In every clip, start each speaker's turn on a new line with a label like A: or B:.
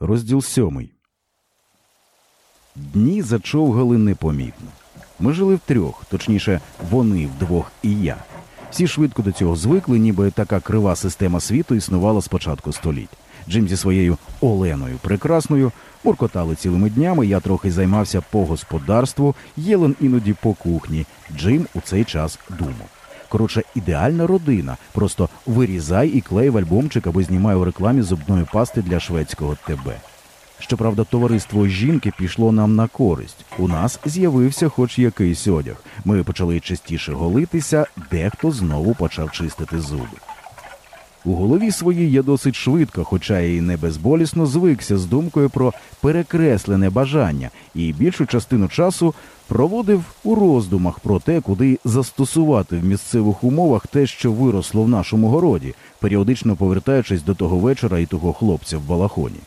A: Розділ сьомий. Дні зачовгали непомітно. Ми жили втрьох, точніше, вони вдвох і я. Всі швидко до цього звикли, ніби така крива система світу існувала з початку століть. Джим зі своєю Оленою прекрасною буркотали цілими днями. Я трохи займався по господарству, Єлен іноді по кухні. Джим у цей час думав. Коротше, ідеальна родина. Просто вирізай і клей в альбомчик або знімай у рекламі зубної пасти для шведського ТБ. Щоправда, товариство жінки пішло нам на користь. У нас з'явився хоч якийсь одяг. Ми почали частіше голитися, дехто знову почав чистити зуби. У голові своїй я досить швидко, хоча і не безболісно, звикся з думкою про перекреслене бажання і більшу частину часу проводив у роздумах про те, куди застосувати в місцевих умовах те, що виросло в нашому городі, періодично повертаючись до того вечора і того хлопця в балахоні.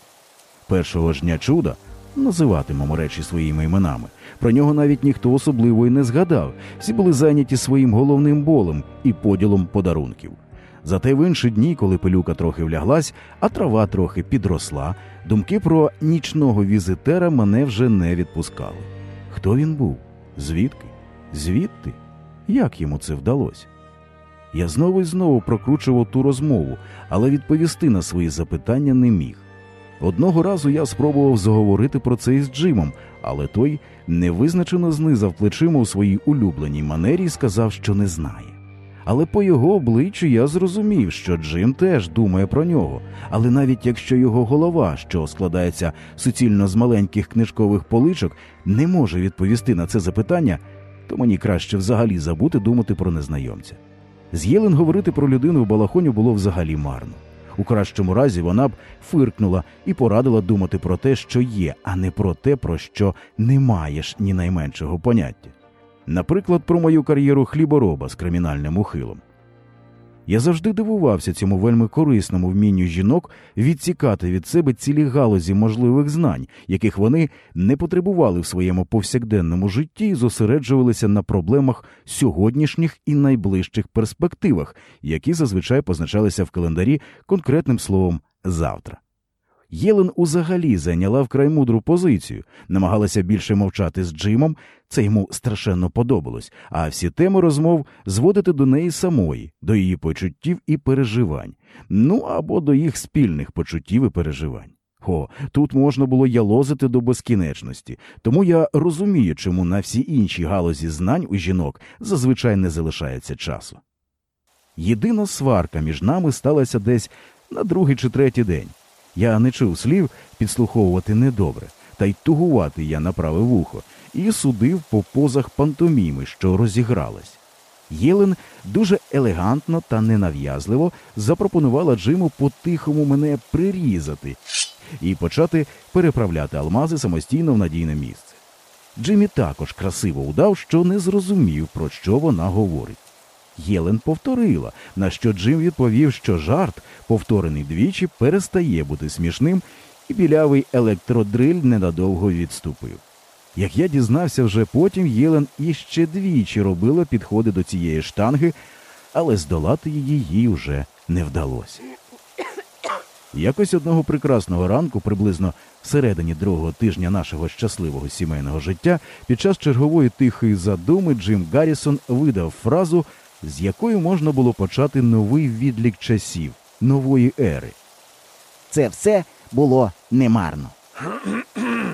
A: Першого ж дня чуда називатимемо речі своїми іменами. Про нього навіть ніхто особливо і не згадав. Всі були зайняті своїм головним болем і поділом подарунків. Зате в інші дні, коли пилюка трохи вляглась, а трава трохи підросла, думки про нічного візитера мене вже не відпускали. Хто він був? Звідки? Звідти? Як йому це вдалося? Я знову і знову прокручував ту розмову, але відповісти на свої запитання не міг. Одного разу я спробував заговорити про це із Джимом, але той невизначено знизав плечима у своїй улюбленій манері і сказав, що не знає. Але по його обличчю я зрозумів, що Джим теж думає про нього. Але навіть якщо його голова, що складається суцільно з маленьких книжкових поличок, не може відповісти на це запитання, то мені краще взагалі забути думати про незнайомця. З Єлен говорити про людину в балахоні було взагалі марно. У кращому разі вона б фиркнула і порадила думати про те, що є, а не про те, про що не маєш ні найменшого поняття. Наприклад, про мою кар'єру хлібороба з кримінальним ухилом. Я завжди дивувався цьому вельми корисному вмінню жінок відсікати від себе цілі галузі можливих знань, яких вони не потребували в своєму повсякденному житті і зосереджувалися на проблемах сьогоднішніх і найближчих перспективах, які зазвичай позначалися в календарі конкретним словом завтра. Єлен узагалі зайняла вкрай мудру позицію, намагалася більше мовчати з Джимом, це йому страшенно подобалось, а всі теми розмов зводити до неї самої, до її почуттів і переживань, ну або до їх спільних почуттів і переживань. О, тут можна було ялозити до безкінечності, тому я розумію, чому на всі інші галузі знань у жінок зазвичай не залишається часу. Єдина сварка між нами сталася десь на другий чи третій день. Я не чув слів підслуховувати недобре, та й тугувати я на праве вухо, і судив по позах пантоміми, що розігралась. Єлен дуже елегантно та ненав'язливо запропонувала Джиму по-тихому мене прирізати і почати переправляти алмази самостійно в надійне місце. Джимі також красиво удав, що не зрозумів, про що вона говорить. Єлен повторила, на що Джим відповів, що жарт, повторений двічі, перестає бути смішним, і білявий електродриль ненадовго відступив. Як я дізнався вже потім, Єлен іще двічі робила підходи до цієї штанги, але здолати її їй уже не вдалося. Якось одного прекрасного ранку, приблизно всередині другого тижня нашого щасливого сімейного життя, під час чергової тихої задуми Джим Гаррісон видав фразу, з якою можна було почати новий відлік часів, нової ери.
B: Це все було немарно.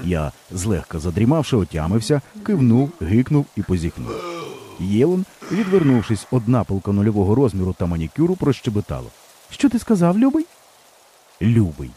A: Я, злегка задрімавши, отямився, кивнув, гикнув і позіхнув. Єлен, відвернувшись од напилка нульового розміру та манікюру, прощебетало. Що ти сказав, любий? Любий.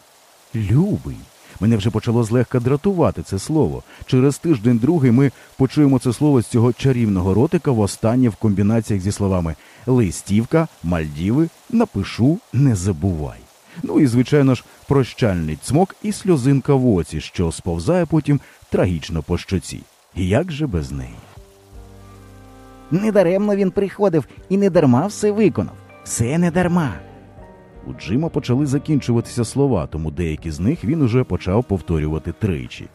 A: Любий. Мене вже почало злегка дратувати це слово. Через тиждень другий ми почуємо це слово з цього чарівного ротика востаннє в комбінаціях зі словами листівка, Мальдіви, напишу, не забувай. Ну і, звичайно ж, прощальний цмок і сльозинка в оці, що сповзає потім трагічно по щоці. Як же без неї?
B: Недаремно він приходив і не дарма все виконав. Все не дарма.
A: У Джима почали закінчуватися слова, тому деякі з них він уже почав повторювати тричі.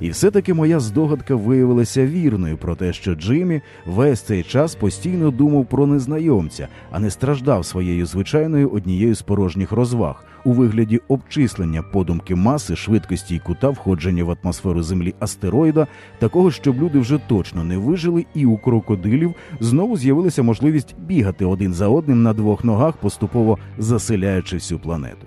A: І все-таки моя здогадка виявилася вірною про те, що Джиммі весь цей час постійно думав про незнайомця, а не страждав своєю звичайною однією з порожніх розваг у вигляді обчислення подумки маси, швидкості й кута входження в атмосферу Землі астероїда, такого, щоб люди вже точно не вижили, і у крокодилів знову з'явилася можливість бігати один за одним на двох ногах, поступово заселяючи всю планету.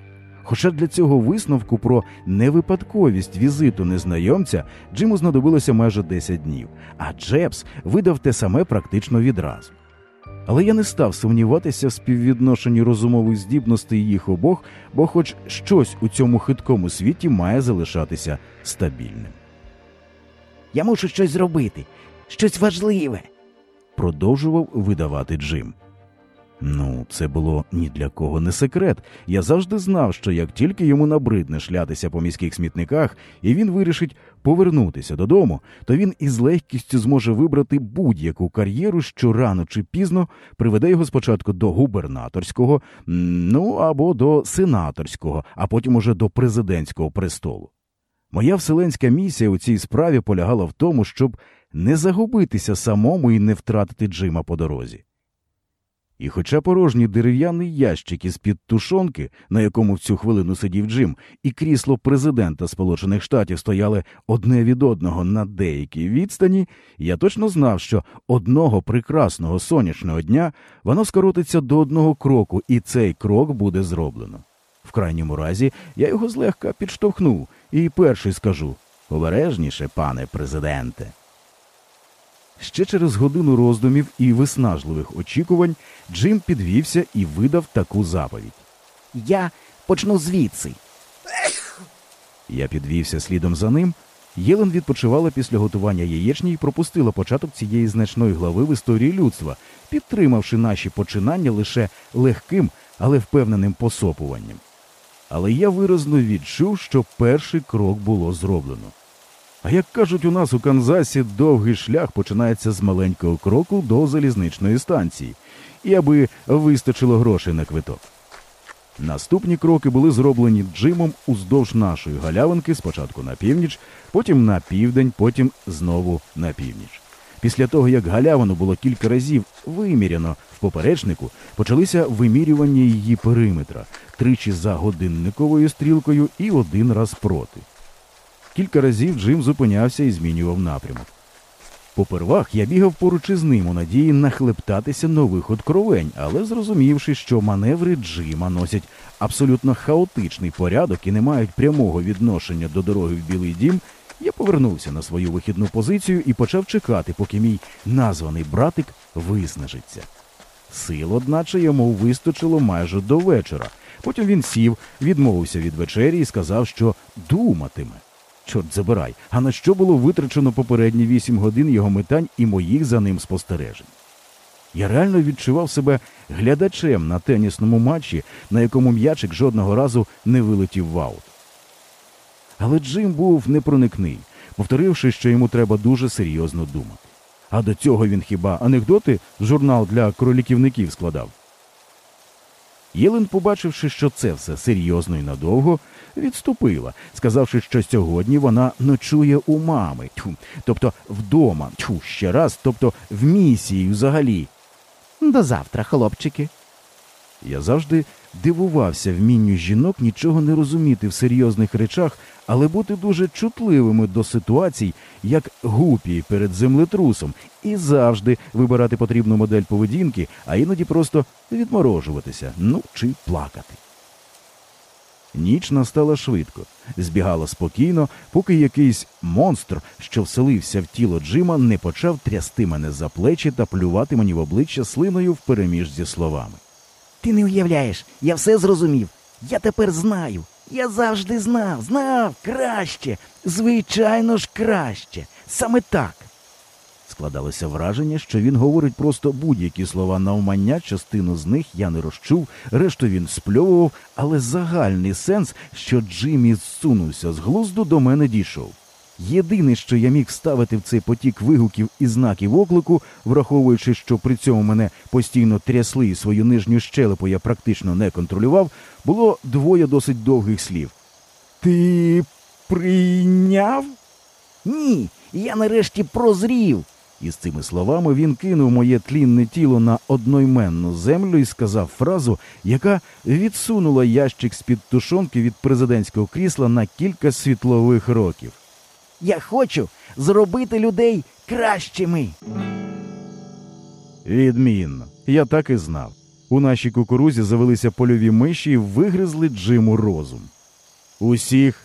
A: Хоча для цього висновку про невипадковість візиту незнайомця Джиму знадобилося майже 10 днів, а Джебс видав те саме практично відразу. Але я не став сумніватися в співвідношенні розумових здібностей їх обох, бо хоч щось у цьому хиткому світі має залишатися стабільним.
B: Я мушу щось зробити, щось важливе.
A: Продовжував видавати Джим. Ну, це було ні для кого не секрет. Я завжди знав, що як тільки йому набридне шлятися по міських смітниках, і він вирішить повернутися додому, то він із легкістю зможе вибрати будь-яку кар'єру, що рано чи пізно приведе його спочатку до губернаторського, ну або до сенаторського, а потім уже до президентського престолу. Моя вселенська місія у цій справі полягала в тому, щоб не загубитися самому і не втратити Джима по дорозі. І хоча порожній дерев'яний ящик із під тушонки, на якому в цю хвилину сидів Джим, і крісло президента Сполучених Штатів стояли одне від одного на деякій відстані, я точно знав, що одного прекрасного сонячного дня воно скоротиться до одного кроку, і цей крок буде зроблено. В крайньому разі я його злегка підштовхну і перший скажу обережніше, пане президенте. Ще через годину роздумів і виснажливих очікувань Джим підвівся і видав таку заповідь.
B: Я почну звідси.
A: Я підвівся слідом за ним. Єлен відпочивала після готування яєчні і пропустила початок цієї значної глави в історії людства, підтримавши наші починання лише легким, але впевненим посопуванням. Але я виразно відчув, що перший крок було зроблено. А як кажуть у нас у Канзасі, довгий шлях починається з маленького кроку до залізничної станції, і аби вистачило грошей на квиток. Наступні кроки були зроблені Джимом уздовж нашої галявинки, спочатку на північ, потім на південь, потім знову на північ. Після того, як галявину було кілька разів виміряно в поперечнику, почалися вимірювання її периметра тричі за годинниковою стрілкою і один раз проти. Кілька разів Джим зупинявся і змінював напрямок. Попервах я бігав поруч із ним у надії нахлептатися нових откровень, але зрозумівши, що маневри Джима носять абсолютно хаотичний порядок і не мають прямого відношення до дороги в Білий Дім, я повернувся на свою вихідну позицію і почав чекати, поки мій названий братик виснажиться. Сил, одначе, йому вистачило майже до вечора. Потім він сів, відмовився від вечері і сказав, що думатиме. Чорт забирай, а на що було витрачено попередні вісім годин його метань і моїх за ним спостережень? Я реально відчував себе глядачем на тенісному матчі, на якому м'ячик жодного разу не вилетів в аут. Але Джим був непроникний, повторивши, що йому треба дуже серйозно думати. А до цього він хіба анекдоти в журнал для кроліківників складав. Єлен, побачивши, що це все серйозно і надовго, відступила, сказавши, що сьогодні вона ночує у мами, тьфу, тобто вдома, тьфу, ще раз, тобто в місії взагалі.
B: До завтра, хлопчики.
A: Я завжди дивувався вмінню жінок нічого не розуміти в серйозних речах, але бути дуже чутливими до ситуацій, як гупії перед землетрусом, і завжди вибирати потрібну модель поведінки, а іноді просто відморожуватися, ну чи плакати. Ніч настала швидко, збігала спокійно, поки якийсь монстр, що вселився в тіло Джима, не почав трясти мене за плечі та плювати мені в обличчя слиною впереміж зі словами.
B: Ти не уявляєш, я все зрозумів. Я тепер знаю. Я завжди знав, знав краще. Звичайно ж краще. Саме так.
A: Складалося враження, що він говорить просто будь-які слова навмання, частину з них я не розчув, решту він спльовував, але загальний сенс, що Джиммі зсунувся з глузду, до мене дійшов. Єдине, що я міг ставити в цей потік вигуків і знаків оклику, враховуючи, що при цьому мене постійно трясли і свою нижню щелепу я практично не контролював, було двоє досить довгих слів. Ти прийняв?
B: Ні, я нарешті прозрів.
A: І з цими словами він кинув моє тлінне тіло на одноіменну землю і сказав фразу, яка відсунула ящик з-під тушонки від президентського крісла на кілька світлових років.
B: Я хочу зробити людей кращими.
A: Відмінно. Я так і знав. У нашій кукурузі завелися польові миші і вигризли Джиму розум. Усіх.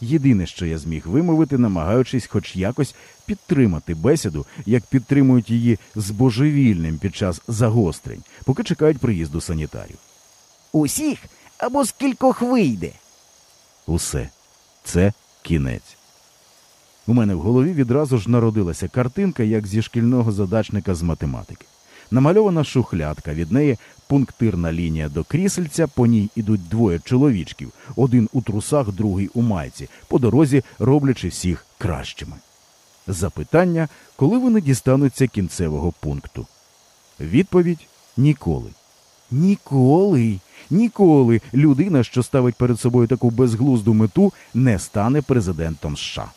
A: Єдине, що я зміг вимовити, намагаючись хоч якось підтримати бесіду, як підтримують її з божевільним під час загострень, поки чекають приїзду санітарів.
B: Усіх або скількох вийде.
A: Усе. Це кінець. У мене в голові відразу ж народилася картинка, як зі шкільного задачника з математики. Намальована шухлядка, від неї пунктирна лінія до крісельця, по ній ідуть двоє чоловічків, один у трусах, другий у майці, по дорозі роблячи всіх кращими. Запитання, коли вони дістануться кінцевого пункту. Відповідь ніколи. Ніколи, ніколи людина, що ставить перед собою таку безглузду мету, не стане президентом США.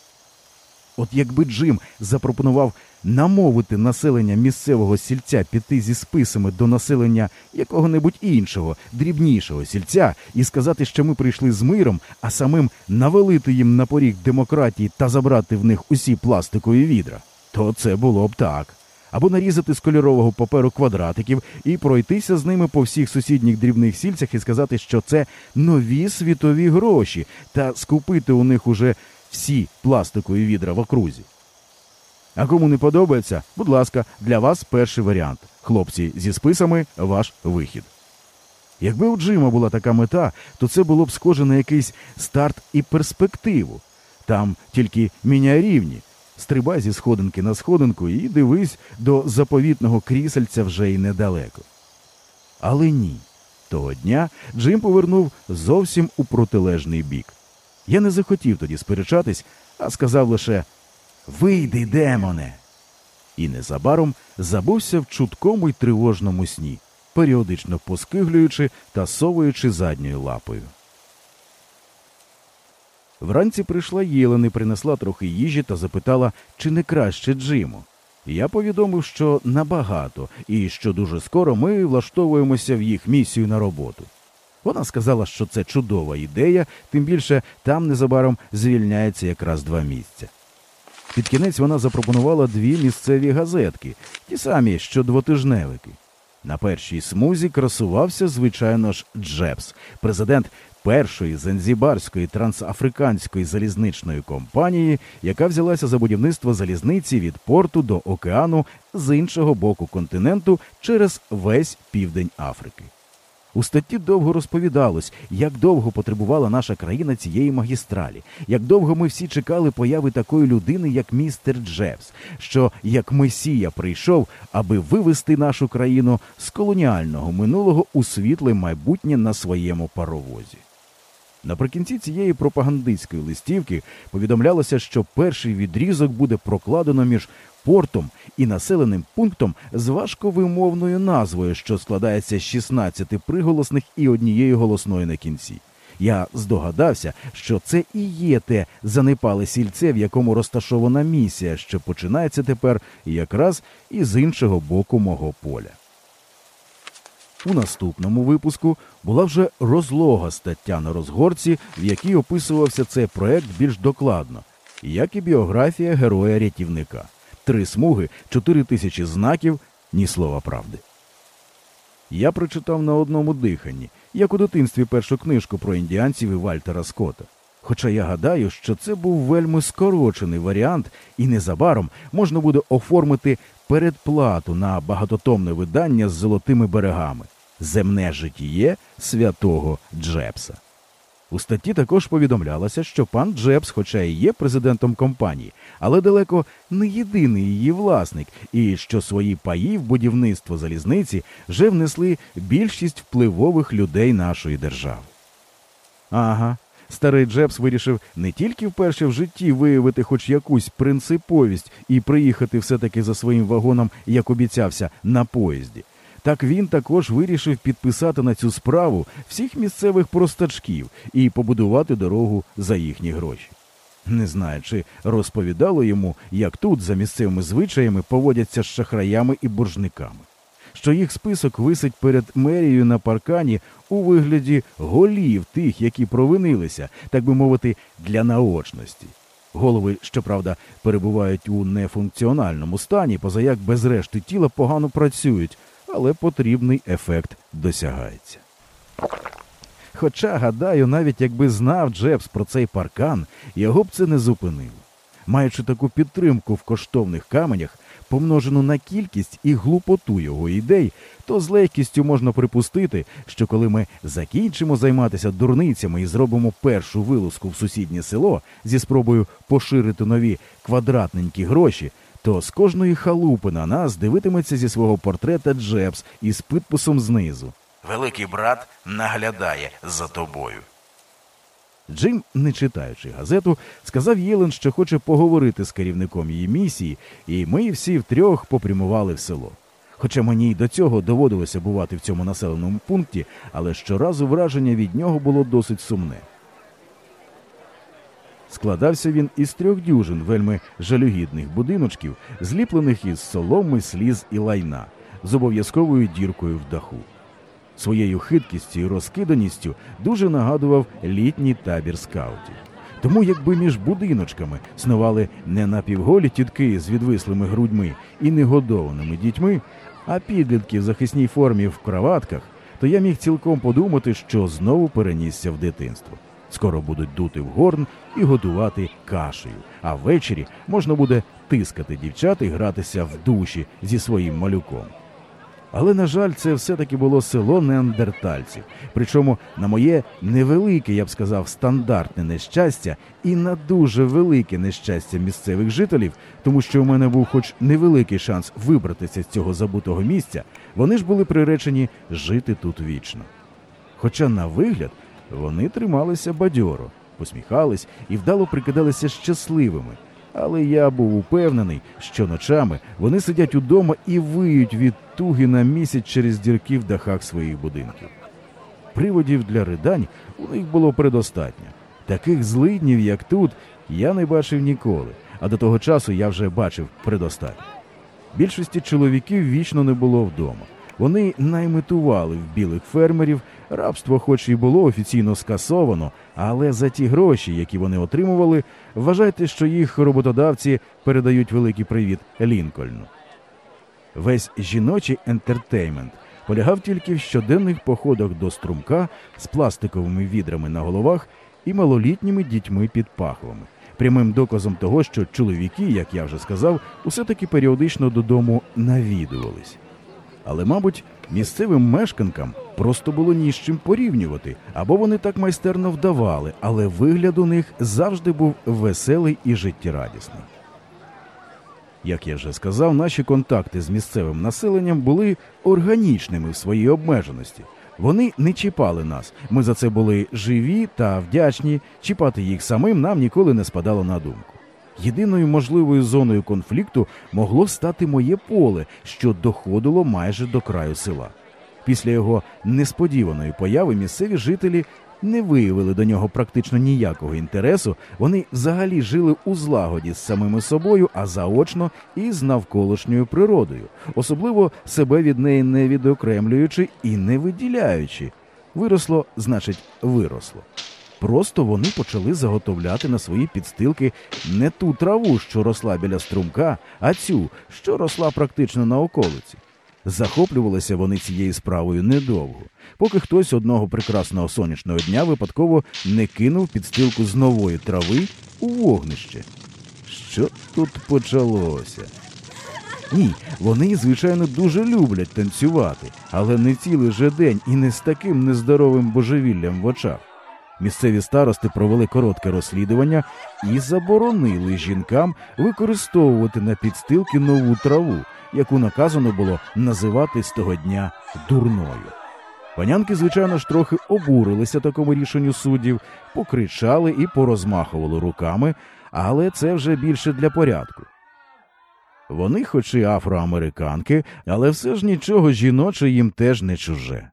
A: От якби Джим запропонував намовити населення місцевого сільця піти зі списами до населення якого-небудь іншого, дрібнішого сільця і сказати, що ми прийшли з миром, а самим навалити їм на поріг демократії та забрати в них усі пластикові відра, то це було б так. Або нарізати з кольорового паперу квадратиків і пройтися з ними по всіх сусідніх дрібних сільцях і сказати, що це нові світові гроші, та скупити у них уже всі пластикові відра в окрузі. А кому не подобається, будь ласка, для вас перший варіант. Хлопці зі списами ваш вихід. Якби у Джима була така мета, то це було б схоже на якийсь старт і перспективу. Там тільки міняй рівні. Стрибай зі сходинки на сходинку і дивись, до заповітного крісельця вже й недалеко. Але ні. Того дня Джим повернув зовсім у протилежний бік. Я не захотів тоді сперечатись, а сказав лише Вийди, демоне. І незабаром забувся в чуткому й тривожному сні, періодично поскиглюючи та совуючи задньою лапою. Вранці прийшла Єлен принесла трохи їжі та запитала, чи не краще Джиму. Я повідомив, що набагато, і що дуже скоро ми влаштовуємося в їх місію на роботу. Вона сказала, що це чудова ідея, тим більше там незабаром звільняється якраз два місця. Під кінець вона запропонувала дві місцеві газетки, ті самі, що двотижневики. На першій смузі красувався, звичайно ж, Джепс, президент першої занзібарської трансафриканської залізничної компанії, яка взялася за будівництво залізниці від порту до океану з іншого боку континенту через весь південь Африки. У статті довго розповідалось, як довго потребувала наша країна цієї магістралі, як довго ми всі чекали появи такої людини, як містер Джевс, що як месія прийшов, аби вивести нашу країну з колоніального минулого у світле майбутнє на своєму паровозі. Наприкінці цієї пропагандистської листівки повідомлялося, що перший відрізок буде прокладено між портом і населеним пунктом з важковимовною назвою, що складається з 16 приголосних і однієї голосної на кінці. Я здогадався, що це і є те занепале сільце, в якому розташована місія, що починається тепер якраз із іншого боку мого поля. У наступному випуску була вже розлога стаття на розгорці, в якій описувався цей проект більш докладно, як і біографія героя-рятівника. Три смуги, чотири тисячі знаків, ні слова правди. Я прочитав на одному диханні, як у дитинстві першу книжку про індіанців і Вальтера Скотта. Хоча я гадаю, що це був вельми скорочений варіант, і незабаром можна буде оформити передплату на багатотомне видання з золотими берегами Земне житіє святого Джепса. У статті також повідомлялося, що пан Джебс, хоча і є президентом компанії, але далеко не єдиний її власник, і що свої паї в будівництво залізниці вже внесли більшість впливових людей нашої держави. Ага, старий Джебс вирішив не тільки вперше в житті виявити хоч якусь принциповість і приїхати все-таки за своїм вагоном, як обіцявся, на поїзді. Так він також вирішив підписати на цю справу всіх місцевих простачків і побудувати дорогу за їхні гроші. Не знаю, чи розповідало йому, як тут за місцевими звичаями поводяться з шахраями і боржниками, що їх список висить перед мерією на паркані у вигляді голів тих, які провинилися, так би мовити, для наочності. Голови, щоправда, перебувають у нефункціональному стані, поза як без решти тіла погано працюють, але потрібний ефект досягається. Хоча, гадаю, навіть якби знав Джебс про цей паркан, його б це не зупинило. Маючи таку підтримку в коштовних каменях, помножену на кількість і глупоту його ідей, то з легкістю можна припустити, що коли ми закінчимо займатися дурницями і зробимо першу вилазку в сусіднє село зі спробою поширити нові квадратненькі гроші, то з кожної халупи на нас дивитиметься зі свого портрета Джебс із підписом знизу. Великий брат наглядає за тобою. Джим, не читаючи газету, сказав Єлен, що хоче поговорити з керівником її місії, і ми всі втрьох попрямували в село. Хоча мені й до цього доводилося бувати в цьому населеному пункті, але щоразу враження від нього було досить сумне. Складався він із трьох дюжин вельми жалюгідних будиночків, зліплених із соломи, сліз і лайна, з обов'язковою діркою в даху. Своєю хиткістю і розкиданістю дуже нагадував літній табір скаутів. Тому, якби між будиночками снували не напівголі тітки з відвислими грудьми і негодованими дітьми, а підлітки в захисній формі в краватках, то я міг цілком подумати, що знову перенісся в дитинство. Скоро будуть дути в горн і готувати кашею, а ввечері можна буде тискати дівчат і гратися в душі зі своїм малюком. Але, на жаль, це все-таки було село неандертальців. Причому на моє невелике, я б сказав, стандартне нещастя і на дуже велике нещастя місцевих жителів, тому що у мене був хоч невеликий шанс вибратися з цього забутого місця, вони ж були приречені жити тут вічно. Хоча, на вигляд, вони трималися бадьоро, посміхались і вдало прикидалися щасливими. Але я був упевнений, що ночами вони сидять удома і виють від туги на місяць через дірки в дахах своїх будинків. Приводів для ридань у них було предостатньо. Таких злиднів, як тут, я не бачив ніколи, а до того часу я вже бачив предостатньо. Більшості чоловіків вічно не було вдома. Вони наймитували в білих фермерів, рабство, хоч і було офіційно скасовано, але за ті гроші, які вони отримували, вважайте, що їх роботодавці передають великий привіт Лінкольну. Весь жіночий ентертеймент полягав тільки в щоденних походах до струмка з пластиковими відрами на головах і малолітніми дітьми під пахвами, прямим доказом того, що чоловіки, як я вже сказав, усе таки періодично додому навідувались. Але, мабуть, місцевим мешканкам просто було ні з чим порівнювати, або вони так майстерно вдавали, але вигляд у них завжди був веселий і життєрадісний. Як я вже сказав, наші контакти з місцевим населенням були органічними в своїй обмеженості. Вони не чіпали нас. Ми за це були живі та вдячні. Чіпати їх самим нам ніколи не спадало на думку. Єдиною можливою зоною конфлікту могло стати моє поле, що доходило майже до краю села. Після його несподіваної появи місцеві жителі не виявили до нього практично ніякого інтересу. Вони взагалі жили у злагоді з самими собою, а заочно і з навколишньою природою, особливо себе від неї не відокремлюючи і не виділяючи. Виросло, значить, виросло. Просто вони почали заготовляти на свої підстилки не ту траву, що росла біля струмка, а цю, що росла практично на околиці. Захоплювалися вони цією справою недовго, поки хтось одного прекрасного сонячного дня випадково не кинув підстилку з нової трави у вогнище. Що тут почалося? Ні, вони, звичайно, дуже люблять танцювати, але не цілий же день і не з таким нездоровим божевіллям в очах. Місцеві старости провели коротке розслідування і заборонили жінкам використовувати на підстилки нову траву, яку наказано було називати з того дня дурною. Панянки, звичайно ж, трохи обурилися такому рішенню суддів, покричали і порозмахували руками, але це вже більше для порядку. Вони, хоч і афроамериканки, але все ж нічого жіноче їм теж не чуже.